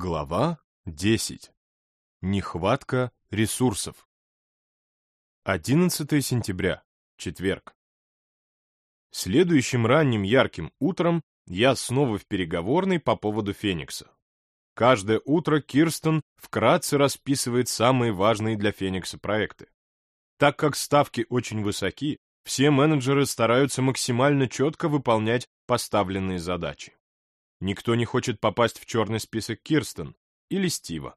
Глава 10. Нехватка ресурсов. 11 сентября. Четверг. Следующим ранним ярким утром я снова в переговорной по поводу Феникса. Каждое утро Кирстен вкратце расписывает самые важные для Феникса проекты. Так как ставки очень высоки, все менеджеры стараются максимально четко выполнять поставленные задачи. Никто не хочет попасть в черный список Кирстен или Стива.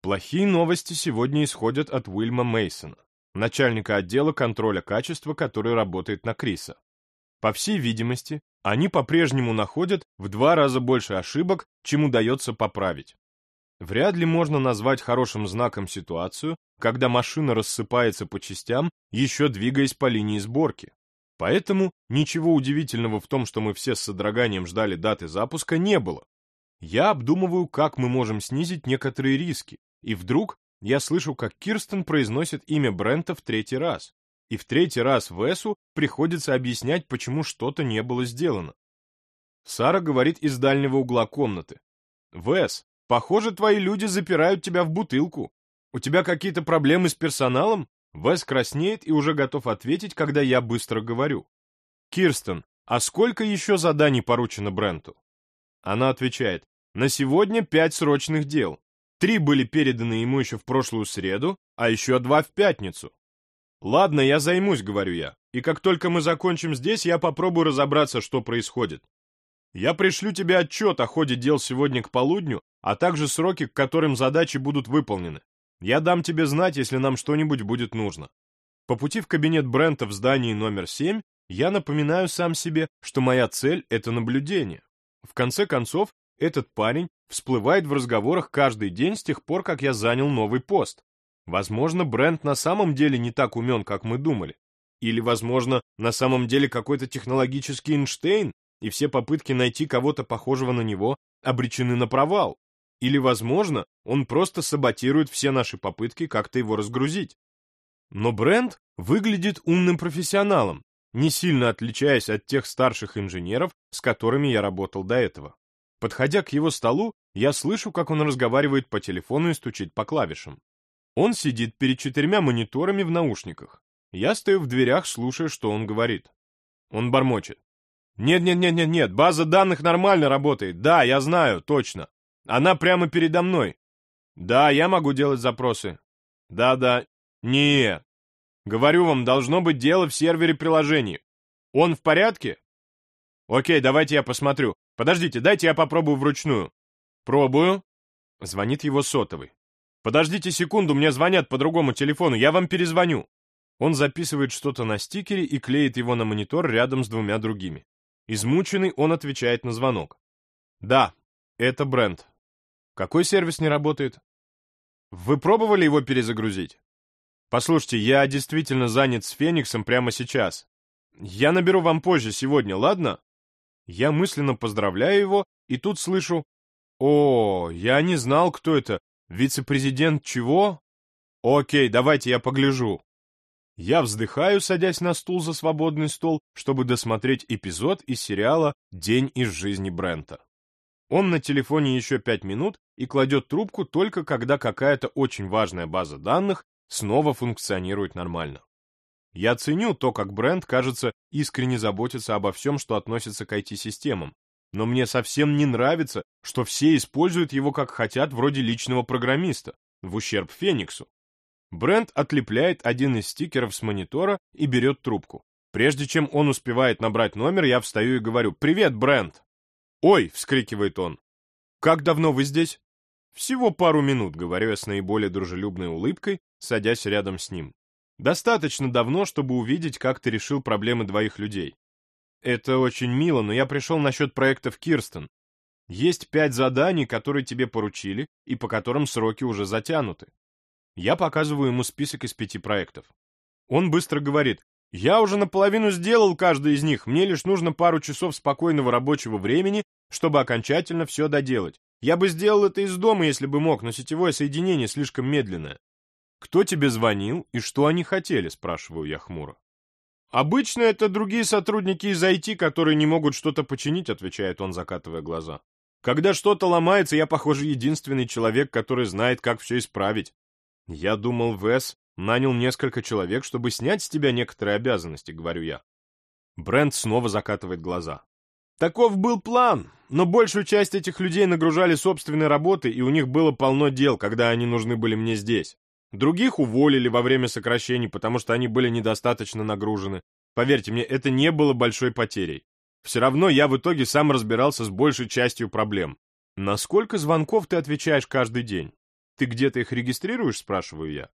Плохие новости сегодня исходят от Уильма Мейсона, начальника отдела контроля качества, который работает на Криса. По всей видимости, они по-прежнему находят в два раза больше ошибок, чем удается поправить. Вряд ли можно назвать хорошим знаком ситуацию, когда машина рассыпается по частям, еще двигаясь по линии сборки. Поэтому ничего удивительного в том, что мы все с содроганием ждали даты запуска, не было. Я обдумываю, как мы можем снизить некоторые риски, и вдруг я слышу, как Кирстен произносит имя Брента в третий раз. И в третий раз Весу приходится объяснять, почему что-то не было сделано. Сара говорит из дальнего угла комнаты. «Вес, похоже, твои люди запирают тебя в бутылку. У тебя какие-то проблемы с персоналом? Вес краснеет и уже готов ответить, когда я быстро говорю. «Кирстен, а сколько еще заданий поручено Бренту?» Она отвечает, «На сегодня пять срочных дел. Три были переданы ему еще в прошлую среду, а еще два в пятницу». «Ладно, я займусь», — говорю я, «и как только мы закончим здесь, я попробую разобраться, что происходит. Я пришлю тебе отчет о ходе дел сегодня к полудню, а также сроки, к которым задачи будут выполнены. Я дам тебе знать, если нам что-нибудь будет нужно. По пути в кабинет Брента в здании номер 7 я напоминаю сам себе, что моя цель — это наблюдение. В конце концов, этот парень всплывает в разговорах каждый день с тех пор, как я занял новый пост. Возможно, Брент на самом деле не так умен, как мы думали. Или, возможно, на самом деле какой-то технологический Эйнштейн, и все попытки найти кого-то похожего на него обречены на провал. Или, возможно, он просто саботирует все наши попытки как-то его разгрузить. Но Брент выглядит умным профессионалом, не сильно отличаясь от тех старших инженеров, с которыми я работал до этого. Подходя к его столу, я слышу, как он разговаривает по телефону и стучит по клавишам. Он сидит перед четырьмя мониторами в наушниках. Я стою в дверях, слушая, что он говорит. Он бормочет. «Нет-нет-нет-нет-нет, база данных нормально работает. Да, я знаю, точно. Она прямо передо мной. Да, я могу делать запросы. Да-да. Не. Говорю вам, должно быть дело в сервере приложения. Он в порядке? Окей, давайте я посмотрю. Подождите, дайте я попробую вручную. Пробую. Звонит его сотовый. Подождите секунду, мне звонят по другому телефону, я вам перезвоню. Он записывает что-то на стикере и клеит его на монитор рядом с двумя другими. Измученный, он отвечает на звонок. Да, это Брент. Какой сервис не работает? Вы пробовали его перезагрузить? Послушайте, я действительно занят с Фениксом прямо сейчас. Я наберу вам позже сегодня, ладно? Я мысленно поздравляю его, и тут слышу... О, я не знал, кто это. Вице-президент чего? Окей, давайте я погляжу. Я вздыхаю, садясь на стул за свободный стол, чтобы досмотреть эпизод из сериала «День из жизни Брента». Он на телефоне еще пять минут и кладет трубку только когда какая-то очень важная база данных снова функционирует нормально. Я ценю то, как бренд, кажется, искренне заботится обо всем, что относится к IT-системам, но мне совсем не нравится, что все используют его как хотят вроде личного программиста, в ущерб Фениксу. Бренд отлепляет один из стикеров с монитора и берет трубку. Прежде чем он успевает набрать номер, я встаю и говорю «Привет, Брент!» «Ой!» — вскрикивает он. «Как давно вы здесь?» «Всего пару минут», — говорю я с наиболее дружелюбной улыбкой, садясь рядом с ним. «Достаточно давно, чтобы увидеть, как ты решил проблемы двоих людей. Это очень мило, но я пришел насчет проектов Кирстен. Есть пять заданий, которые тебе поручили, и по которым сроки уже затянуты. Я показываю ему список из пяти проектов. Он быстро говорит, я уже наполовину сделал каждый из них, мне лишь нужно пару часов спокойного рабочего времени, чтобы окончательно все доделать. Я бы сделал это из дома, если бы мог, но сетевое соединение слишком медленное. «Кто тебе звонил и что они хотели?» – спрашиваю я хмуро. «Обычно это другие сотрудники из IT, которые не могут что-то починить», – отвечает он, закатывая глаза. Когда что-то ломается, я, похоже, единственный человек, который знает, как все исправить. Я думал, Вес нанял несколько человек, чтобы снять с тебя некоторые обязанности, говорю я. Брент снова закатывает глаза. Таков был план, но большую часть этих людей нагружали собственной работой, и у них было полно дел, когда они нужны были мне здесь. Других уволили во время сокращений, потому что они были недостаточно нагружены. Поверьте мне, это не было большой потерей. Все равно я в итоге сам разбирался с большей частью проблем. На сколько звонков ты отвечаешь каждый день? Ты где-то их регистрируешь, спрашиваю я.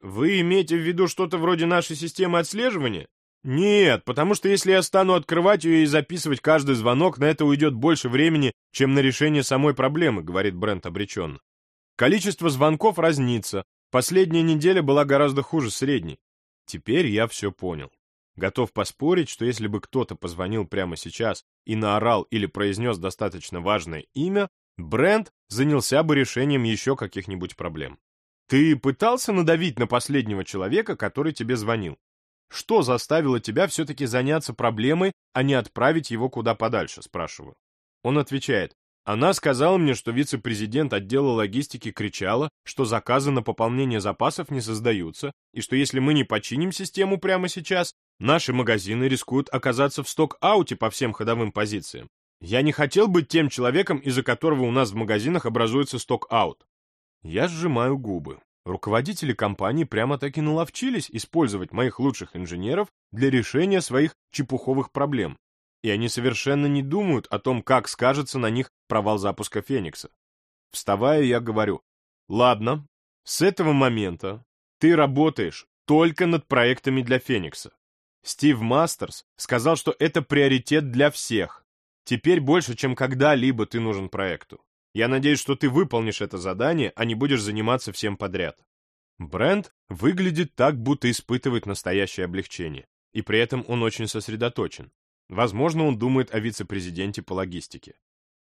Вы имеете в виду что-то вроде нашей системы отслеживания? Нет, потому что если я стану открывать ее и записывать каждый звонок, на это уйдет больше времени, чем на решение самой проблемы, говорит Брент обреченно. Количество звонков разнится. Последняя неделя была гораздо хуже средней. Теперь я все понял. Готов поспорить, что если бы кто-то позвонил прямо сейчас и наорал или произнес достаточно важное имя, Брент занялся бы решением еще каких-нибудь проблем. Ты пытался надавить на последнего человека, который тебе звонил? Что заставило тебя все-таки заняться проблемой, а не отправить его куда подальше, спрашиваю. Он отвечает, она сказала мне, что вице-президент отдела логистики кричала, что заказы на пополнение запасов не создаются, и что если мы не починим систему прямо сейчас, наши магазины рискуют оказаться в сток-ауте по всем ходовым позициям. Я не хотел быть тем человеком, из-за которого у нас в магазинах образуется сток-аут. Я сжимаю губы. Руководители компании прямо-таки наловчились использовать моих лучших инженеров для решения своих чепуховых проблем. И они совершенно не думают о том, как скажется на них провал запуска Феникса. Вставая, я говорю, ладно, с этого момента ты работаешь только над проектами для Феникса. Стив Мастерс сказал, что это приоритет для всех. Теперь больше, чем когда-либо ты нужен проекту. Я надеюсь, что ты выполнишь это задание, а не будешь заниматься всем подряд. Брент выглядит так, будто испытывает настоящее облегчение, и при этом он очень сосредоточен. Возможно, он думает о вице-президенте по логистике.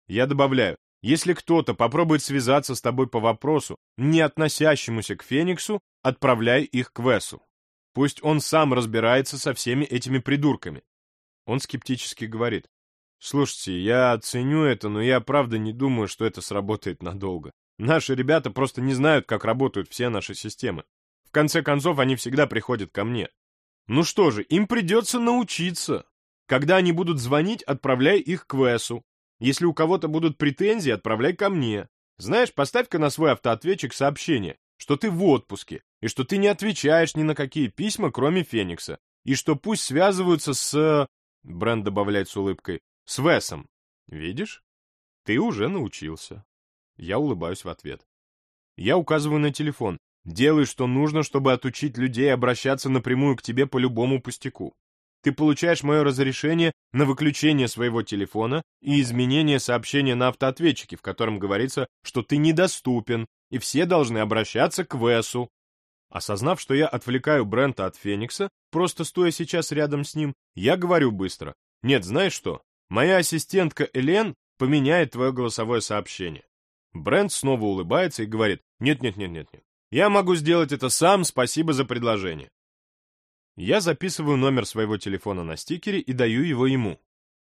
Я добавляю, если кто-то попробует связаться с тобой по вопросу, не относящемуся к Фениксу, отправляй их к Весу. Пусть он сам разбирается со всеми этими придурками. Он скептически говорит, Слушайте, я ценю это, но я правда не думаю, что это сработает надолго. Наши ребята просто не знают, как работают все наши системы. В конце концов, они всегда приходят ко мне. Ну что же, им придется научиться. Когда они будут звонить, отправляй их к Весу. Если у кого-то будут претензии, отправляй ко мне. Знаешь, поставь-ка на свой автоответчик сообщение, что ты в отпуске, и что ты не отвечаешь ни на какие письма, кроме Феникса, и что пусть связываются с... Бренд добавляет с улыбкой. С Весом. Видишь? Ты уже научился. Я улыбаюсь в ответ. Я указываю на телефон. Делай, что нужно, чтобы отучить людей обращаться напрямую к тебе по любому пустяку. Ты получаешь мое разрешение на выключение своего телефона и изменение сообщения на автоответчике, в котором говорится, что ты недоступен, и все должны обращаться к Весу. Осознав, что я отвлекаю Брента от Феникса, просто стоя сейчас рядом с ним, я говорю быстро. Нет, знаешь что? Моя ассистентка Элен поменяет твое голосовое сообщение. Брент снова улыбается и говорит, нет-нет-нет-нет-нет, я могу сделать это сам, спасибо за предложение. Я записываю номер своего телефона на стикере и даю его ему.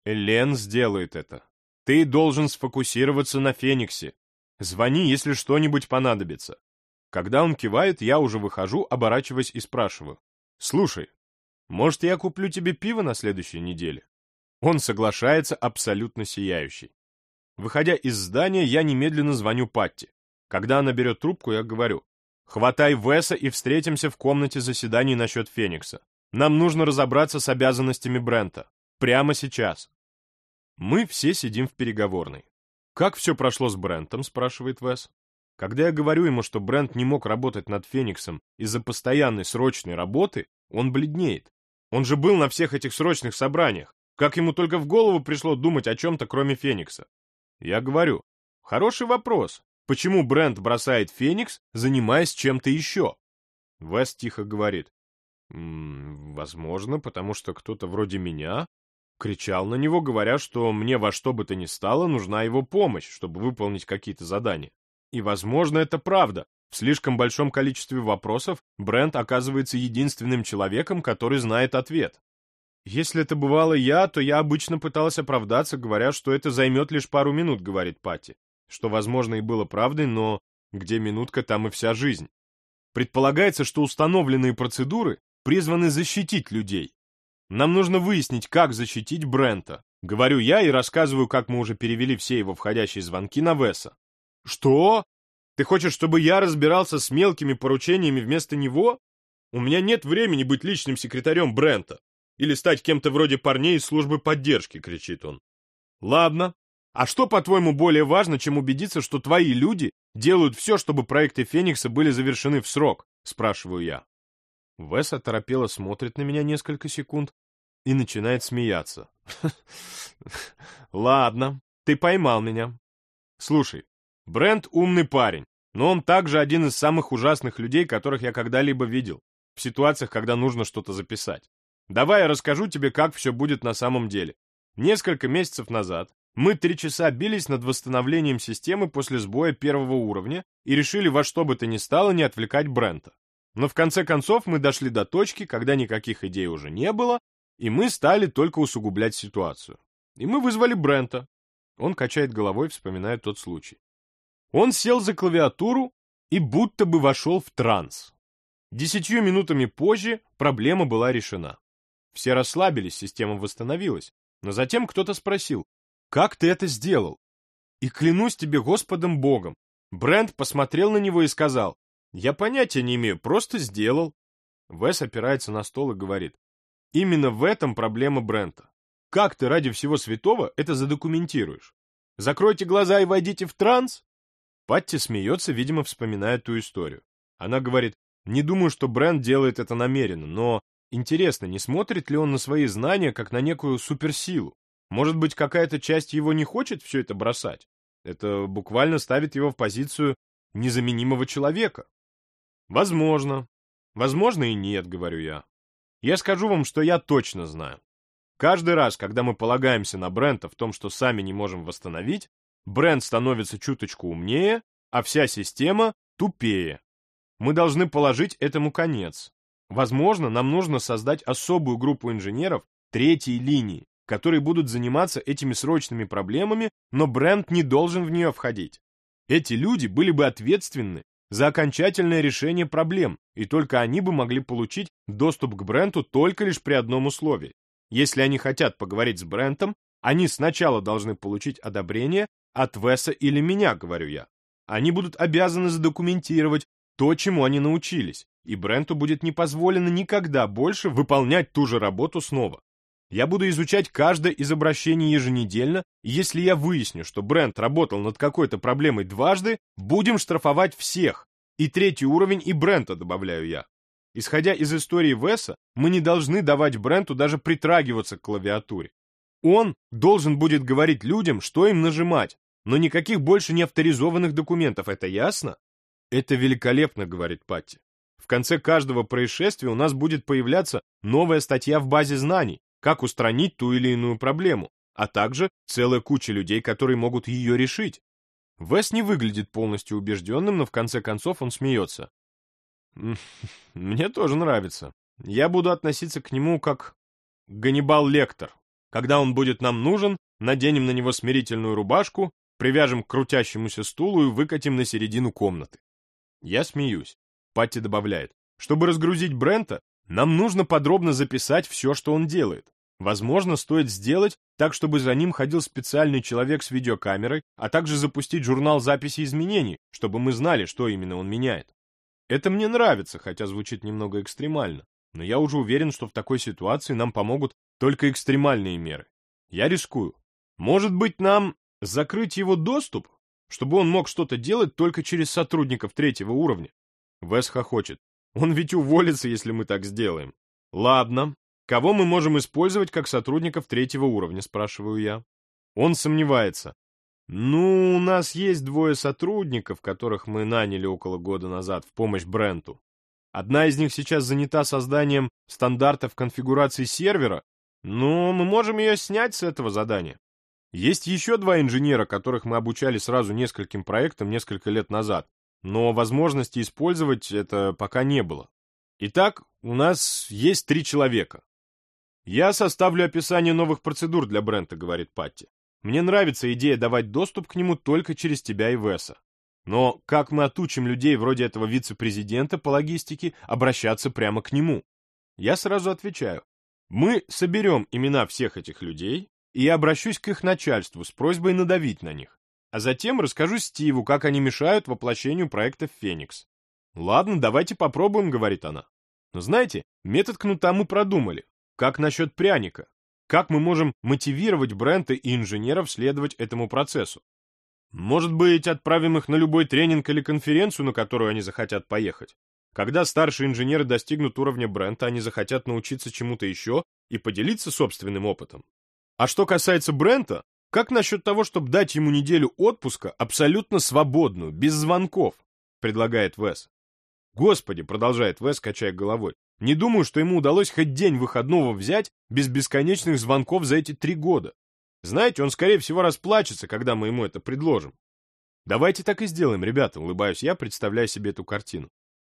Элен сделает это. Ты должен сфокусироваться на Фениксе. Звони, если что-нибудь понадобится. Когда он кивает, я уже выхожу, оборачиваясь и спрашиваю. Слушай, может, я куплю тебе пиво на следующей неделе? Он соглашается абсолютно сияющий. Выходя из здания, я немедленно звоню Патти. Когда она берет трубку, я говорю, «Хватай Веса и встретимся в комнате заседаний насчет Феникса. Нам нужно разобраться с обязанностями Брента. Прямо сейчас». Мы все сидим в переговорной. «Как все прошло с Брентом?» — спрашивает Вес. Когда я говорю ему, что Брент не мог работать над Фениксом из-за постоянной срочной работы, он бледнеет. Он же был на всех этих срочных собраниях. Как ему только в голову пришло думать о чем-то, кроме Феникса? Я говорю, хороший вопрос. Почему Брент бросает Феникс, занимаясь чем-то еще? Вес тихо говорит. «М -м, возможно, потому что кто-то вроде меня кричал на него, говоря, что мне во что бы то ни стало нужна его помощь, чтобы выполнить какие-то задания. И, возможно, это правда. В слишком большом количестве вопросов Брент оказывается единственным человеком, который знает ответ. Если это бывало я, то я обычно пыталась оправдаться, говоря, что это займет лишь пару минут, говорит Пати. Что, возможно, и было правдой, но где минутка, там и вся жизнь. Предполагается, что установленные процедуры призваны защитить людей. Нам нужно выяснить, как защитить Брента. Говорю я и рассказываю, как мы уже перевели все его входящие звонки на Веса. Что? Ты хочешь, чтобы я разбирался с мелкими поручениями вместо него? У меня нет времени быть личным секретарем Брента. Или стать кем-то вроде парней из службы поддержки, кричит он. Ладно. А что, по-твоему, более важно, чем убедиться, что твои люди делают все, чтобы проекты Феникса были завершены в срок? Спрашиваю я. Вес оторопело смотрит на меня несколько секунд и начинает смеяться. Ладно, ты поймал меня. Слушай, Брент умный парень, но он также один из самых ужасных людей, которых я когда-либо видел, в ситуациях, когда нужно что-то записать. Давай я расскажу тебе, как все будет на самом деле. Несколько месяцев назад мы три часа бились над восстановлением системы после сбоя первого уровня и решили во что бы то ни стало не отвлекать Брента. Но в конце концов мы дошли до точки, когда никаких идей уже не было, и мы стали только усугублять ситуацию. И мы вызвали Брента. Он качает головой, вспоминая тот случай. Он сел за клавиатуру и будто бы вошел в транс. Десятью минутами позже проблема была решена. Все расслабились, система восстановилась. Но затем кто-то спросил, «Как ты это сделал?» И клянусь тебе Господом Богом, Брент посмотрел на него и сказал, «Я понятия не имею, просто сделал». Вес опирается на стол и говорит, «Именно в этом проблема Брента. Как ты ради всего святого это задокументируешь? Закройте глаза и войдите в транс?» Патти смеется, видимо, вспоминая ту историю. Она говорит, «Не думаю, что Брент делает это намеренно, но Интересно, не смотрит ли он на свои знания как на некую суперсилу? Может быть, какая-то часть его не хочет все это бросать? Это буквально ставит его в позицию незаменимого человека. Возможно. Возможно и нет, говорю я. Я скажу вам, что я точно знаю. Каждый раз, когда мы полагаемся на Брента в том, что сами не можем восстановить, Брент становится чуточку умнее, а вся система тупее. Мы должны положить этому конец. Возможно, нам нужно создать особую группу инженеров третьей линии, которые будут заниматься этими срочными проблемами, но бренд не должен в нее входить. Эти люди были бы ответственны за окончательное решение проблем, и только они бы могли получить доступ к бренду только лишь при одном условии. Если они хотят поговорить с брендом, они сначала должны получить одобрение от Веса или меня, говорю я. Они будут обязаны задокументировать то, чему они научились, и Бренту будет не позволено никогда больше выполнять ту же работу снова. Я буду изучать каждое из обращений еженедельно, и если я выясню, что Брент работал над какой-то проблемой дважды, будем штрафовать всех. И третий уровень и Брента добавляю я. Исходя из истории Веса, мы не должны давать Бренту даже притрагиваться к клавиатуре. Он должен будет говорить людям, что им нажимать, но никаких больше не авторизованных документов, это ясно? Это великолепно, говорит Патти. В конце каждого происшествия у нас будет появляться новая статья в базе знаний, как устранить ту или иную проблему, а также целая куча людей, которые могут ее решить. Вес не выглядит полностью убежденным, но в конце концов он смеется. Мне тоже нравится. Я буду относиться к нему как Ганнибал Лектор. Когда он будет нам нужен, наденем на него смирительную рубашку, привяжем к крутящемуся стулу и выкатим на середину комнаты. Я смеюсь. Патти добавляет, чтобы разгрузить Брента, нам нужно подробно записать все, что он делает. Возможно, стоит сделать так, чтобы за ним ходил специальный человек с видеокамерой, а также запустить журнал записи изменений, чтобы мы знали, что именно он меняет. Это мне нравится, хотя звучит немного экстремально, но я уже уверен, что в такой ситуации нам помогут только экстремальные меры. Я рискую. Может быть, нам закрыть его доступ, чтобы он мог что-то делать только через сотрудников третьего уровня? Вес хохочет. Он ведь уволится, если мы так сделаем. Ладно. Кого мы можем использовать как сотрудников третьего уровня, спрашиваю я. Он сомневается. Ну, у нас есть двое сотрудников, которых мы наняли около года назад в помощь Бренту. Одна из них сейчас занята созданием стандартов конфигурации сервера, но мы можем ее снять с этого задания. Есть еще два инженера, которых мы обучали сразу нескольким проектам несколько лет назад но возможности использовать это пока не было. Итак, у нас есть три человека. «Я составлю описание новых процедур для Брента», — говорит Патти. «Мне нравится идея давать доступ к нему только через тебя и Веса. Но как мы отучим людей вроде этого вице-президента по логистике обращаться прямо к нему? Я сразу отвечаю. Мы соберем имена всех этих людей, и я обращусь к их начальству с просьбой надавить на них. А затем расскажу Стиву, как они мешают воплощению проекта «Феникс». «Ладно, давайте попробуем», — говорит она. Но знаете, метод кнута мы продумали. Как насчет пряника? Как мы можем мотивировать бренды и инженеров следовать этому процессу? Может быть, отправим их на любой тренинг или конференцию, на которую они захотят поехать? Когда старшие инженеры достигнут уровня бренда, они захотят научиться чему-то еще и поделиться собственным опытом. А что касается Брента, как насчет того, чтобы дать ему неделю отпуска абсолютно свободную, без звонков, предлагает Вес. Господи, продолжает Вес, качая головой, не думаю, что ему удалось хоть день выходного взять без бесконечных звонков за эти три года. Знаете, он, скорее всего, расплачется, когда мы ему это предложим. Давайте так и сделаем, ребята, улыбаюсь я, представляя себе эту картину.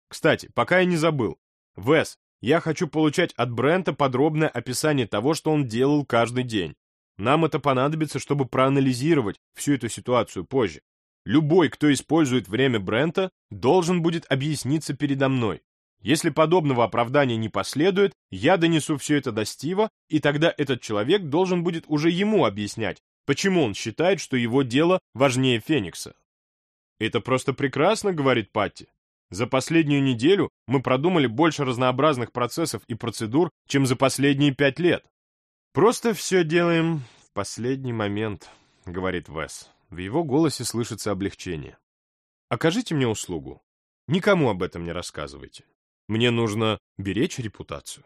Кстати, пока я не забыл. Вес, я хочу получать от Брента подробное описание того, что он делал каждый день. Нам это понадобится, чтобы проанализировать всю эту ситуацию позже. Любой, кто использует время Брента, должен будет объясниться передо мной. Если подобного оправдания не последует, я донесу все это до Стива, и тогда этот человек должен будет уже ему объяснять, почему он считает, что его дело важнее Феникса. «Это просто прекрасно», — говорит Патти. «За последнюю неделю мы продумали больше разнообразных процессов и процедур, чем за последние пять лет». «Просто все делаем в последний момент», — говорит Вес. В его голосе слышится облегчение. «Окажите мне услугу. Никому об этом не рассказывайте». Мне нужно беречь репутацию.